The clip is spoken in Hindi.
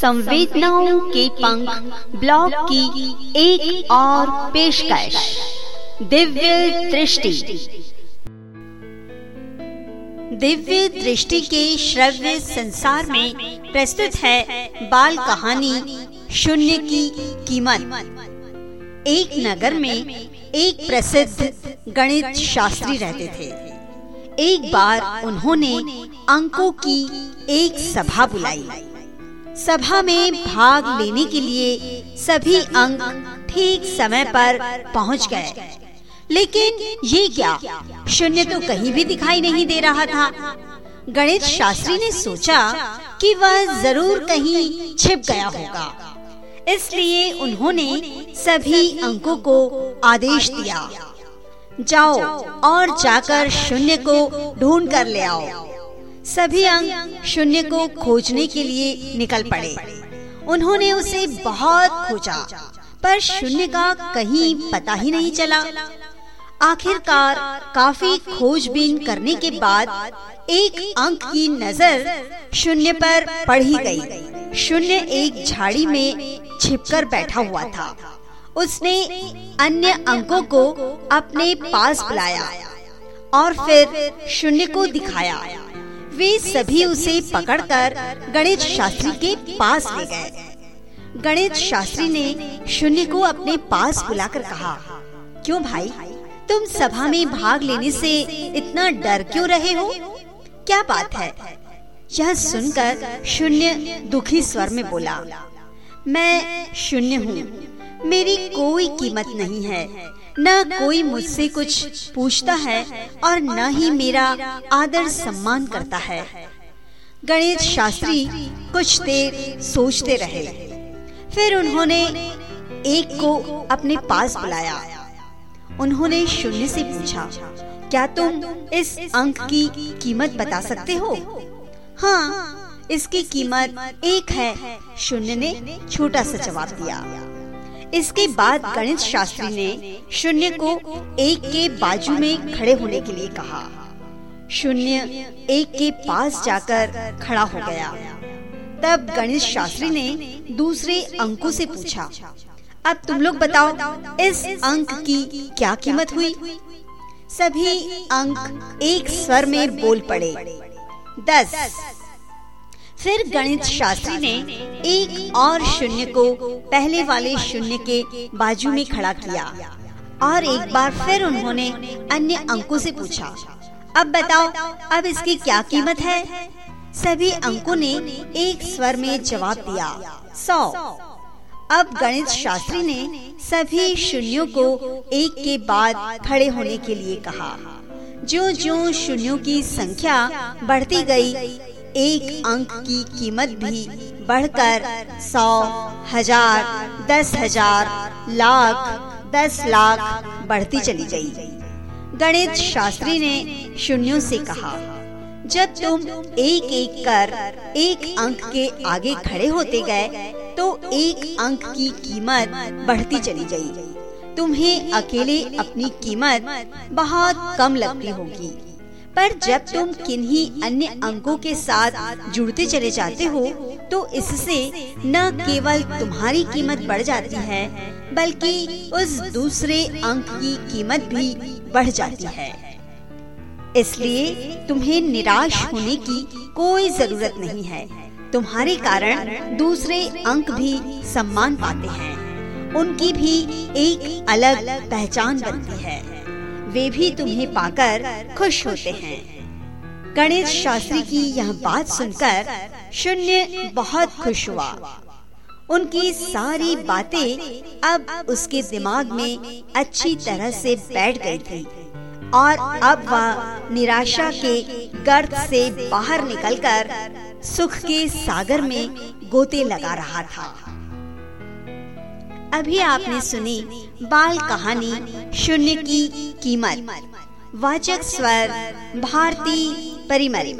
संवेदनाओं के पंख ब्लॉग की एक और पेशकश। दिव्य दृष्टि। दिव्य दृष्टि के श्रव्य संसार में प्रस्तुत है बाल कहानी शून्य की कीमत। एक नगर में एक प्रसिद्ध गणित शास्त्री रहते थे। एक बार उन्होंने अंकों की एक सभा बुलाई। सभा में भाग लेने के लिए सभी अंक ठीक समय पर पहुँच गए। लेकिन ये क्या? शून्य तो कहीं भी दिखाई नहीं दे रहा था। गणित शास्त्री ने सोचा कि वह ज़रूर कहीं छिप गया होगा। इसलिए उन्होंने सभी अंकों को आदेश दिया। जाओ और जाकर शून्य को ढूंढ कर ले आओ। सभी अंक शून्य को खोजने के लिए निकल पड़े। उन्होंने उसे बहुत खोजा, पर शून्य का कहीं पता ही नहीं चला। आखिरकार काफ़ी खोजबीन करने के बाद एक अंक की नज़र शून्य पर पड़ ही गई। शून्य एक झाड़ी में छिपकर बैठा हुआ था। उसने अन्य अंकों को अपने पास बुलाया और फिर शून्य को दिखाया। वे सभी उसे पकड़कर गणेश शास्त्री के पास ले गए। गणेश शास्त्री ने शून्य को अपने पास बुलाकर कहा, क्यों भाई? तुम सभा में भाग लेने से इतना डर क्यों रहे हो? क्या बात है? यह सुनकर शून्य दुखी स्वर में बोला, मैं शून्य हूँ। मेरी कोई कीमत नहीं है। न कोई मुझसे कुछ पूछता है और न ही मेरा आदर सम्मान करता है। गणेश शास्त्री कुछ देर सोचते रहे। फिर उन्होंने एक को अपने पास बुलाया। उन्होंने शून्य से पूछा, क्या तुम इस अंक की कीमत बता सकते हो? हाँ इसकी कीमत एक है, शून्य ने छोटा सा जवाब दिया। इसके बाद गणित शास्त्री ने शून्य को एक के बाजू में खड़े होने के लिए कहा। शून्य एक के पास जाकर खड़ा हो गया। तब गणित शास्त्री ने दूसरे अंकों से पूछा, अब तुम लोग बताओ, इस अंक की क्या कीमत हुई? सभी अंक एक स्वर में बोल पड़े, दस। फिर गणित शास्त्री ने एक और शून्य को पहले वाले शून्य के बाजू में खड़ा किया और एक बार फिर उन्होंने अन्य अंकों से पूछा, अब बताओ, अब इसकी क्या कीमत है? सभी अंकों ने एक स्वर में जवाब दिया, सौ. अब गणित शास्त्री ने सभी शून्यों को एक के बाद खड़े होने के लिए कहा। जो जो शून्यों की संख्या बढ़ती गई एक अंक की कीमत भी बढ़कर सौ हज़ार, दस हज़ार, लाख, दस लाख बढ़ती चली गई। गणित शास्त्री ने शून्यों से कहा, जब तुम एक एक कर एक अंक के आगे खड़े होते गए तो एक अंक की कीमत बढ़ती चली गई। तुम्हें अकेले अपनी कीमत बहुत कम लगती होगी पर जब तुम किन्हीं अन्य अंकों के साथ जुड़ते चले जाते हो तो इससे न केवल तुम्हारी कीमत बढ़ जाती है बल्कि उस दूसरे अंक की कीमत भी बढ़ जाती है। इसलिए तुम्हें निराश होने की कोई ज़रूरत नहीं है। तुम्हारे कारण दूसरे अंक भी सम्मान पाते हैं। उनकी भी एक अलग पहचान बनती है। वे भी तुम्हें पाकर खुश होते हैं। गणेश शास्त्री की यह बात सुनकर शून्य बहुत खुश हुआ। उनकी सारी बातें अब उसके दिमाग में अच्छी तरह से बैठ गई थी और अब वह निराशा के गर्त से बाहर निकलकर सुख के सागर में गोते लगा रहा था। अभी आपने सुनी बाल कहानी शून्य की कीमत। वाचक स्वर भारती परिमरी